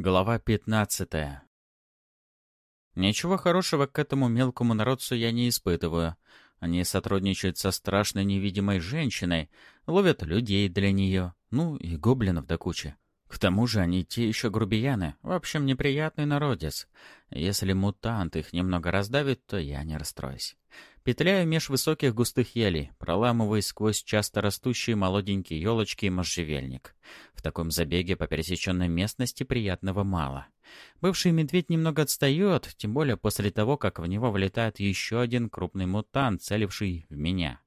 Глава 15 Ничего хорошего к этому мелкому народцу я не испытываю. Они сотрудничают со страшной невидимой женщиной, ловят людей для нее, ну и гоблинов до кучи. К тому же они те еще грубияны, в общем, неприятный народец. Если мутант их немного раздавит, то я не расстроюсь. Петляю меж высоких густых елей, проламываясь сквозь часто растущие молоденькие елочки и можжевельник. В таком забеге по пересеченной местности приятного мало. Бывший медведь немного отстает, тем более после того, как в него влетает еще один крупный мутант, целивший в меня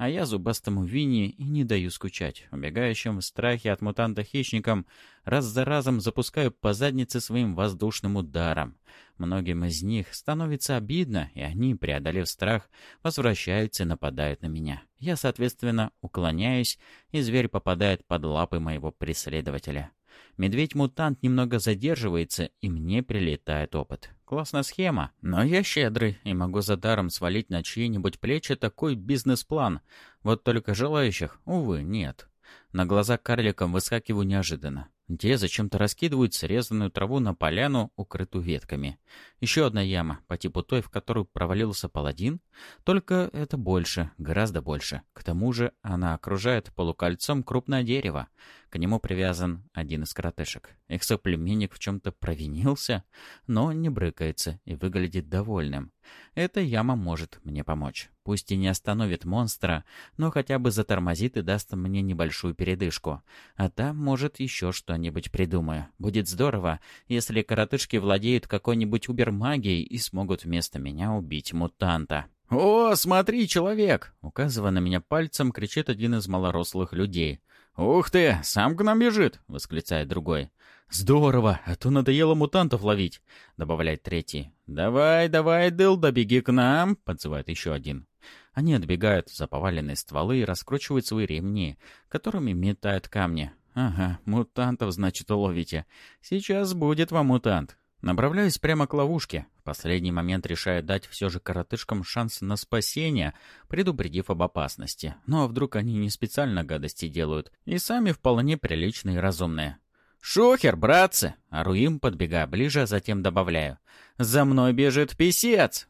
а я зубастому Винни и не даю скучать. Убегающим в страхе от мутанта-хищникам раз за разом запускаю по заднице своим воздушным ударом. Многим из них становится обидно, и они, преодолев страх, возвращаются и нападают на меня. Я, соответственно, уклоняюсь, и зверь попадает под лапы моего преследователя. Медведь-мутант немного задерживается, и мне прилетает опыт. Классная схема, но я щедрый и могу за даром свалить на чьи-нибудь плечи такой бизнес-план. Вот только желающих, увы, нет. На глаза карликам выскакиваю неожиданно. Те зачем-то раскидывают срезанную траву на поляну, укрытую ветками. Еще одна яма, по типу той, в которую провалился паладин. Только это больше, гораздо больше. К тому же она окружает полукольцом крупное дерево. К нему привязан один из коротышек. Их соплеменник в чем-то провинился, но не брыкается и выглядит довольным. Эта яма может мне помочь. Пусть и не остановит монстра, но хотя бы затормозит и даст мне небольшую передышку. А там, может, еще что-нибудь придумаю. Будет здорово, если коротышки владеют какой-нибудь убер-магией и смогут вместо меня убить мутанта. «О, смотри, человек!» — указывая на меня пальцем, кричит один из малорослых людей. «Ух ты, сам к нам бежит!» — восклицает другой. «Здорово, а то надоело мутантов ловить», — добавляет третий. «Давай, давай, Дылда, беги к нам», — подзывает еще один. Они отбегают за поваленные стволы и раскручивают свои ремни, которыми метают камни. «Ага, мутантов, значит, ловите. Сейчас будет вам мутант». Направляюсь прямо к ловушке. В последний момент решаю дать все же коротышкам шанс на спасение, предупредив об опасности. Но вдруг они не специально гадости делают, и сами вполне приличные и разумные. «Шухер, братцы!» — ору им, подбегая ближе, а затем добавляю. «За мной бежит писец!»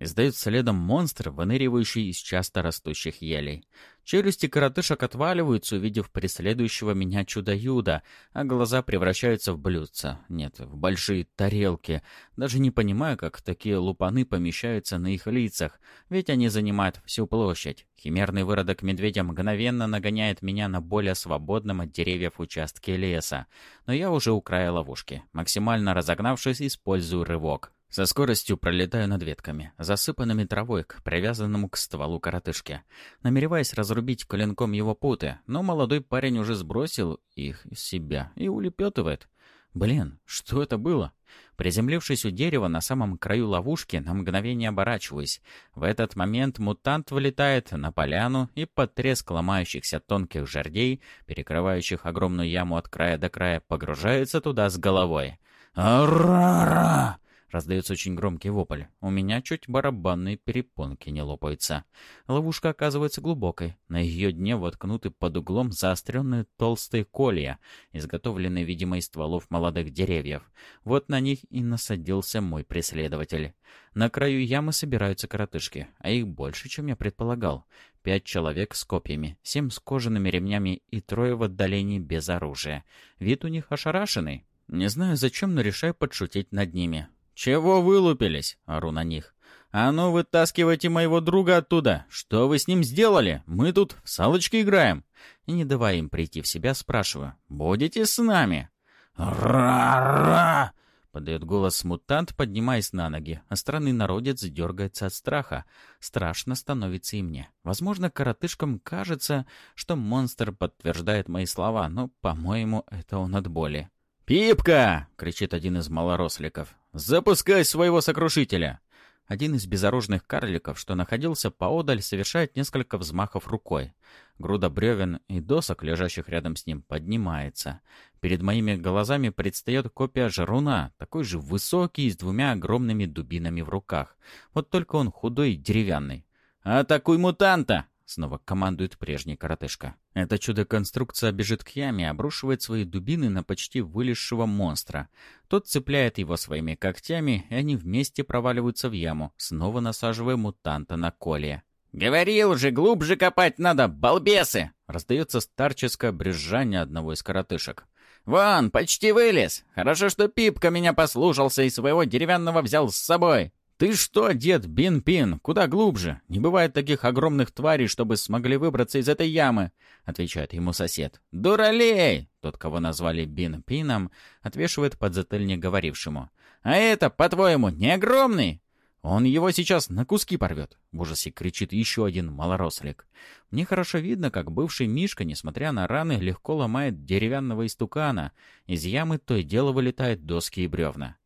Издает следом монстр, выныривающий из часто растущих елей. Челюсти коротышек отваливаются, увидев преследующего меня чудо-юда, а глаза превращаются в блюдца. Нет, в большие тарелки. Даже не понимаю, как такие лупаны помещаются на их лицах, ведь они занимают всю площадь. Химерный выродок медведя мгновенно нагоняет меня на более свободном от деревьев участке леса. Но я уже у края ловушки. Максимально разогнавшись, использую рывок. Со скоростью пролетаю над ветками, засыпанными травой к привязанному к стволу коротышке, намереваясь разрубить коленком его путы, но молодой парень уже сбросил их из себя и улепетывает. Блин, что это было? Приземлившись у дерева на самом краю ловушки, на мгновение оборачиваюсь. В этот момент мутант вылетает на поляну и под треск ломающихся тонких жердей, перекрывающих огромную яму от края до края, погружается туда с головой. «Ара-ра!» Раздается очень громкий вопль. У меня чуть барабанные перепонки не лопаются. Ловушка оказывается глубокой. На ее дне воткнуты под углом заостренные толстые колья, изготовленные, видимо, из стволов молодых деревьев. Вот на них и насадился мой преследователь. На краю ямы собираются коротышки, а их больше, чем я предполагал. Пять человек с копьями, семь с кожаными ремнями и трое в отдалении без оружия. Вид у них ошарашенный. Не знаю зачем, но решаю подшутить над ними. «Чего вылупились?» — ору на них. «А ну, вытаскивайте моего друга оттуда! Что вы с ним сделали? Мы тут в салочки играем!» Не давая им прийти в себя, спрашиваю. «Будете с нами?» «Ра-ра!» — подает голос мутант, поднимаясь на ноги, а странный народец дергается от страха. Страшно становится и мне. Возможно, коротышкам кажется, что монстр подтверждает мои слова, но, по-моему, это он от боли. «Пипка!» — кричит один из малоросликов. «Запускай своего сокрушителя!» Один из безоружных карликов, что находился поодаль, совершает несколько взмахов рукой. Груда бревен и досок, лежащих рядом с ним, поднимается. Перед моими глазами предстает копия Жаруна, такой же высокий, с двумя огромными дубинами в руках. Вот только он худой и деревянный. «Атакуй мутанта!» Снова командует прежний коротышка. Это чудо-конструкция бежит к яме, обрушивает свои дубины на почти вылезшего монстра. Тот цепляет его своими когтями, и они вместе проваливаются в яму, снова насаживая мутанта на коле. «Говорил же, глубже копать надо, балбесы!» Раздается старческое брюзжание одного из коротышек. «Вон, почти вылез! Хорошо, что Пипка меня послушался и своего деревянного взял с собой!» «Ты что, дед Бин-Пин, куда глубже? Не бывает таких огромных тварей, чтобы смогли выбраться из этой ямы», — отвечает ему сосед. «Дуралей!» — тот, кого назвали Бин-Пином, отвешивает подзатыльник говорившему. «А это, по-твоему, не огромный?» «Он его сейчас на куски порвет!» — в ужасе кричит еще один малорослик. Мне хорошо видно, как бывший Мишка, несмотря на раны, легко ломает деревянного истукана. Из ямы то и дело вылетают доски и бревна.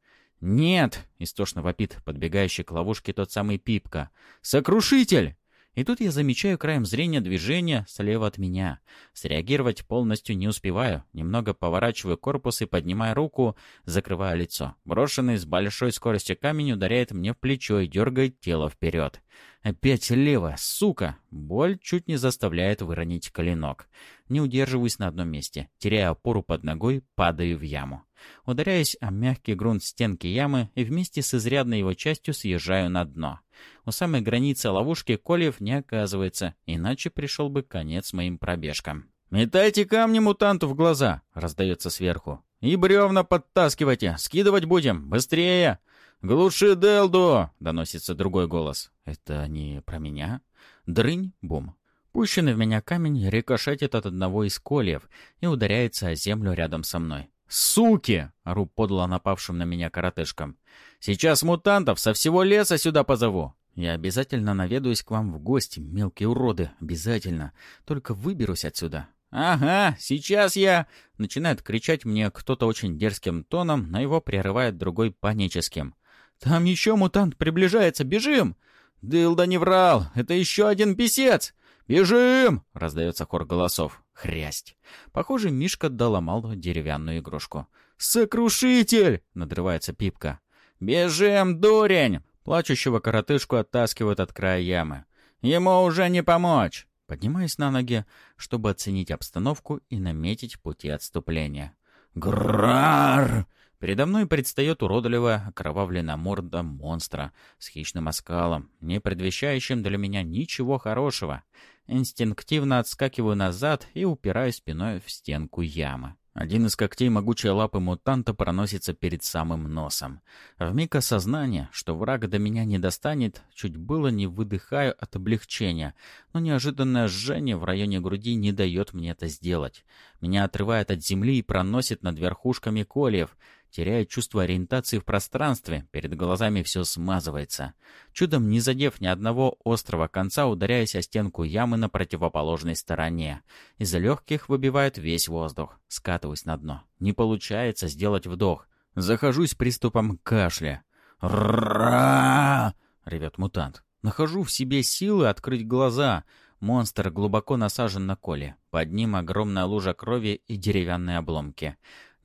«Нет!» — истошно вопит подбегающий к ловушке тот самый Пипка. «Сокрушитель!» И тут я замечаю краем зрения движение слева от меня. Среагировать полностью не успеваю. Немного поворачиваю корпус и поднимаю руку, закрывая лицо. Брошенный с большой скоростью камень ударяет мне в плечо и дергает тело вперед. Опять лево, сука! Боль чуть не заставляет выронить клинок. Не удерживаюсь на одном месте. Теряя опору под ногой, падаю в яму. Ударяюсь о мягкий грунт стенки ямы и вместе с изрядной его частью съезжаю на дно. У самой границы ловушки Кольев не оказывается, иначе пришел бы конец моим пробежкам. «Метайте камни мутанту в глаза!» — раздается сверху. «И бревна подтаскивайте! Скидывать будем! Быстрее!» «Глуши Делду!» — доносится другой голос. «Это не про меня?» «Дрынь! Бум!» Пущенный в меня камень рикошетит от одного из кольев и ударяется о землю рядом со мной. «Суки!» — ору подло напавшим на меня коротышкам. «Сейчас мутантов со всего леса сюда позову!» «Я обязательно наведаюсь к вам в гости, мелкие уроды, обязательно. Только выберусь отсюда». «Ага, сейчас я...» — начинает кричать мне кто-то очень дерзким тоном, но его прерывает другой паническим. «Там еще мутант приближается, бежим!» «Дылда не врал, это еще один писец!» «Бежим!» — раздается хор голосов. Хрясть. Похоже, Мишка доломал деревянную игрушку. «Сокрушитель!» — надрывается Пипка. «Бежим, дурень!» Плачущего коротышку оттаскивают от края ямы. «Ему уже не помочь!» Поднимаюсь на ноги, чтобы оценить обстановку и наметить пути отступления. «Грарр!» Передо мной предстает уродливая, окровавленная морда монстра с хищным оскалом, не предвещающим для меня ничего хорошего. Инстинктивно отскакиваю назад и упираюсь спиной в стенку ямы. Один из когтей могучей лапы мутанта проносится перед самым носом. Вмиг осознания, что враг до меня не достанет, чуть было не выдыхаю от облегчения, но неожиданное жжение в районе груди не дает мне это сделать. Меня отрывает от земли и проносит над верхушками кольев. Теряю чувство ориентации в пространстве, перед глазами все смазывается. Чудом не задев ни одного острого конца, ударяясь о стенку ямы на противоположной стороне. Из легких выбивает весь воздух. Скатываюсь на дно. Не получается сделать вдох. Захожусь приступом кашля. «Ра!» — ревет мутант. Нахожу в себе силы открыть глаза. Монстр глубоко насажен на коле. Под ним огромная лужа крови и деревянные обломки.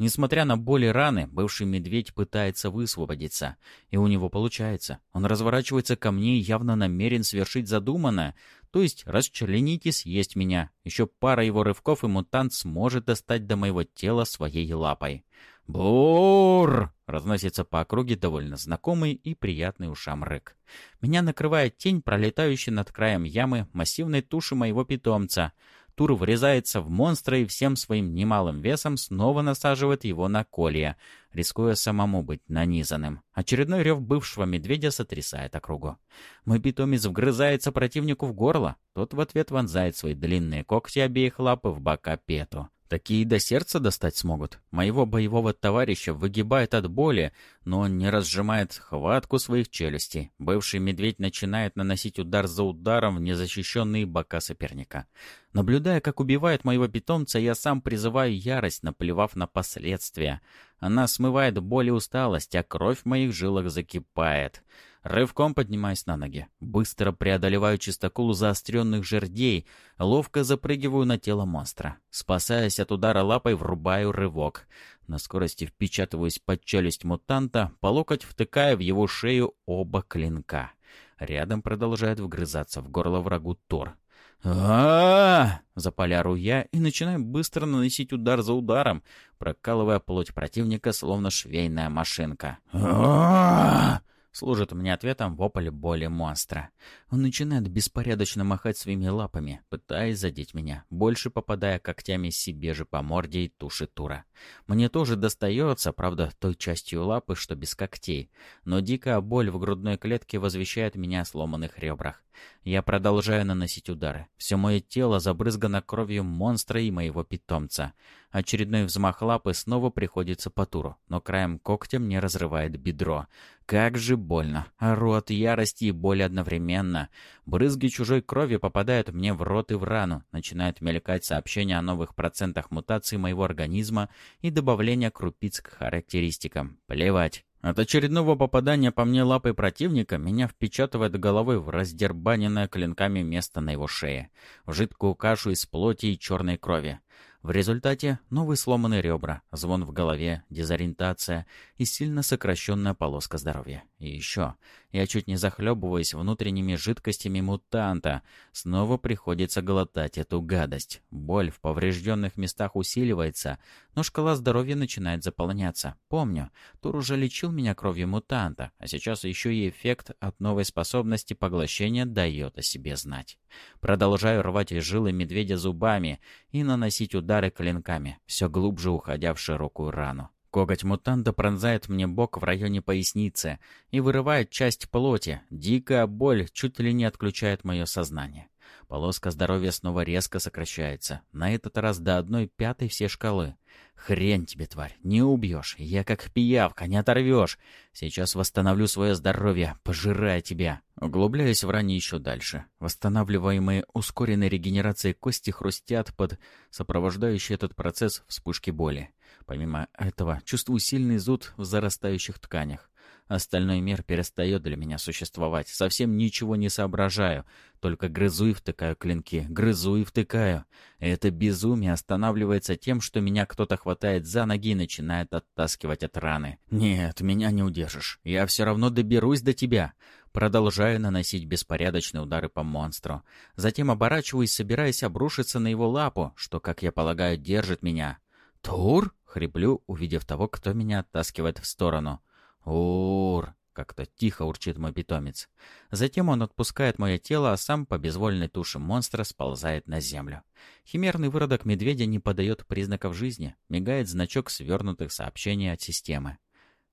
Несмотря на боли раны, бывший медведь пытается высвободиться. И у него получается. Он разворачивается ко мне и явно намерен совершить задуманное. То есть расчленить и съесть меня. Еще пара его рывков, и мутант сможет достать до моего тела своей лапой. «Бур!» — разносится по округе довольно знакомый и приятный ушам рык. Меня накрывает тень, пролетающая над краем ямы массивной туши моего питомца — Тур врезается в монстра и всем своим немалым весом снова насаживает его на колья, рискуя самому быть нанизанным. Очередной рев бывшего медведя сотрясает округу. Мой питомец вгрызается противнику в горло. Тот в ответ вонзает свои длинные когти обеих лап в бока Пету. Такие до сердца достать смогут. Моего боевого товарища выгибает от боли, но он не разжимает хватку своих челюстей. Бывший медведь начинает наносить удар за ударом в незащищенные бока соперника. Наблюдая, как убивает моего питомца, я сам призываю ярость, наплевав на последствия. Она смывает боль и усталость, а кровь в моих жилах закипает. Рывком поднимаюсь на ноги. Быстро преодолеваю чистокол заостренных жердей, ловко запрыгиваю на тело монстра. Спасаясь от удара лапой, врубаю рывок. На скорости впечатываюсь под челюсть мутанта, по локоть втыкая в его шею оба клинка. Рядом продолжает вгрызаться в горло врагу Тор. а Запаляру я и начинаю быстро наносить удар за ударом, прокалывая плоть противника, словно швейная машинка. а Служит мне ответом вопль боли монстра. Он начинает беспорядочно махать своими лапами, пытаясь задеть меня, больше попадая когтями себе же по морде и туши тура. Мне тоже достается, правда, той частью лапы, что без когтей, но дикая боль в грудной клетке возвещает меня о сломанных ребрах. Я продолжаю наносить удары. Все мое тело забрызгано кровью монстра и моего питомца. Очередной взмах лапы снова приходится по туру, но краем когтя мне разрывает бедро. Как же больно. Ору от ярости и боли одновременно. Брызги чужой крови попадают мне в рот и в рану. Начинают мелькать сообщения о новых процентах мутаций моего организма и добавления крупиц к характеристикам. Плевать. От очередного попадания по мне лапой противника меня впечатывает головой в раздербаненное клинками место на его шее, в жидкую кашу из плоти и черной крови. В результате новые сломанные ребра, звон в голове, дезориентация и сильно сокращенная полоска здоровья. И еще, я чуть не захлебываясь внутренними жидкостями мутанта, снова приходится глотать эту гадость. Боль в поврежденных местах усиливается, но шкала здоровья начинает заполняться. Помню, Тур уже лечил меня кровью мутанта, а сейчас еще и эффект от новой способности поглощения дает о себе знать. Продолжаю рвать жилы медведя зубами и наносить удары клинками, все глубже уходя в широкую рану. Коготь мутанта пронзает мне бок в районе поясницы и вырывает часть плоти. Дикая боль чуть ли не отключает мое сознание. Полоска здоровья снова резко сокращается. На этот раз до одной пятой всей шкалы. Хрень тебе, тварь, не убьешь. Я как пиявка, не оторвешь. Сейчас восстановлю свое здоровье, пожирая тебя. Углубляюсь в ране еще дальше. Восстанавливаемые ускоренной регенерацией кости хрустят под сопровождающий этот процесс вспышки боли. Помимо этого, чувствую сильный зуд в зарастающих тканях. Остальной мир перестает для меня существовать. Совсем ничего не соображаю. Только грызу и втыкаю клинки. Грызу и втыкаю. Это безумие останавливается тем, что меня кто-то хватает за ноги и начинает оттаскивать от раны. Нет, меня не удержишь. Я все равно доберусь до тебя. Продолжаю наносить беспорядочные удары по монстру. Затем оборачиваюсь, собираясь обрушиться на его лапу, что, как я полагаю, держит меня. «Тур?» — хриплю, увидев того, кто меня оттаскивает в сторону. «Ур!» — как-то тихо урчит мой питомец. Затем он отпускает мое тело, а сам по безвольной туше монстра сползает на землю. Химерный выродок медведя не подает признаков жизни. Мигает значок свернутых сообщений от системы.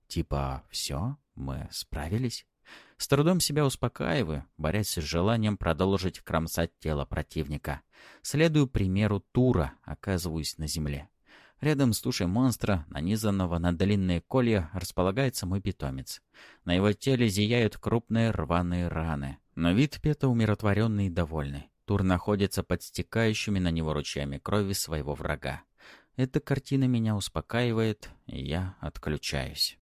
Типа «Все? Мы справились?» С трудом себя успокаиваю, борясь с желанием продолжить кромсать тело противника. Следую примеру Тура, оказываюсь на земле. Рядом с тушей монстра, нанизанного на длинные колья, располагается мой питомец. На его теле зияют крупные рваные раны. Но вид Пета умиротворенный и довольный. Тур находится под стекающими на него ручьями крови своего врага. Эта картина меня успокаивает, и я отключаюсь.